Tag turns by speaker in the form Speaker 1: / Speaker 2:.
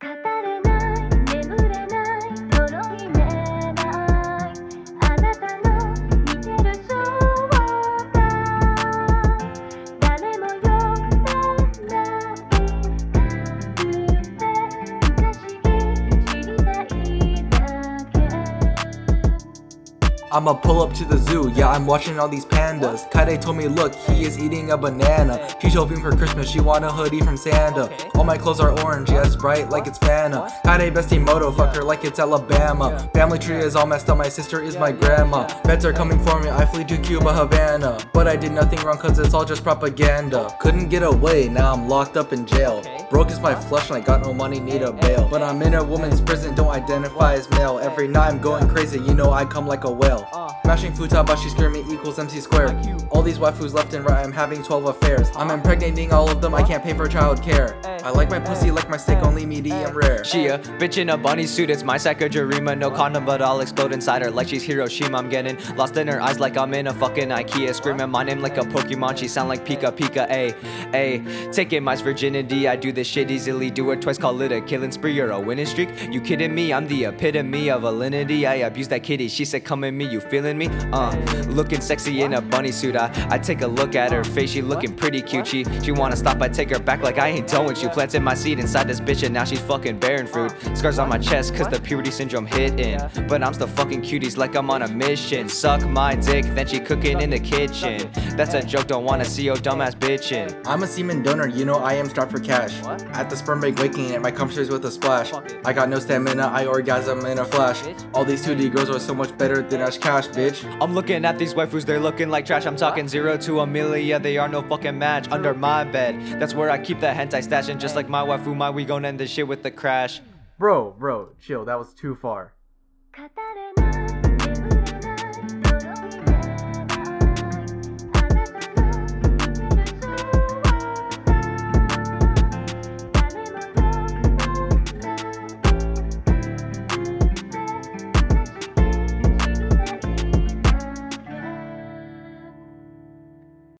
Speaker 1: たた
Speaker 2: I'ma pull up to the zoo, yeah, I'm watching all these pandas. Kaide told me, look, he is eating a banana. She's hoping for Christmas, she want a hoodie from Santa. All my clothes are orange, yes, bright like it's Fanta. Kaide bestie moto, fuck her like it's Alabama. Family tree is all messed up, my sister is my grandma. Feds are coming for me, I flee to Cuba, Havana. But I did nothing wrong cause it's all just propaganda. Couldn't get away, now I'm locked up in jail. Broke is my flesh and I got no money, need a bail. But I'm in a woman's prison, don't identify as male. Every night I'm going crazy, you know I come like a whale. Smashing Futabashi scare me equals MC squared. All these waifus left and right, I'm having 12 affairs. I'm impregnating all of them, I ah. can't pay for child care. Eh. I like my pussy eh. like my steak, eh. only medium rare.
Speaker 3: She a bitch in a bunny suit, it's my Sakurajima. No ah. condom, but I'll explode inside her like she's Hiroshima. I'm getting lost in her eyes like I'm in a fucking Ikea. Screaming my name like a Pokemon, she sound like Pika Pika. A, A. Taking my virginity, I do this shit easily. Do it twice, call it a killing spree or a winning streak. You kidding me? I'm the epitome of alinity. I abuse that kitty, she said, Come at me, you feeling me? Uh, looking sexy in a bunny suit. I, I take a look at her face, she looking pretty cute. She, she wanna stop, I take her back like I ain't done with you. Planted my seed inside this bitch and now she's fucking bearing fruit. Scars on my chest cause the puberty syndrome hitting. But I'm still fucking cuties like I'm on a mission. Suck my dick, then she cooking in the kitchen. That's a joke, don't wanna see your dumbass bitchin'.
Speaker 2: I'm a semen donor, you know I am strapped for cash. At the sperm bank waking it, my cum shares with a splash. I got no stamina, I orgasm in a flash. All these 2D girls are so much better than Ash Cash, bitch.
Speaker 3: I'm looking at these waifus, they're looking like trash. I'm talking zero to a million, they are no fucking match. Under my bed, that's where I keep the hentai stash. And just like my waifu, my we gon' end this shit with the crash.
Speaker 2: Bro, bro, chill, that was too far.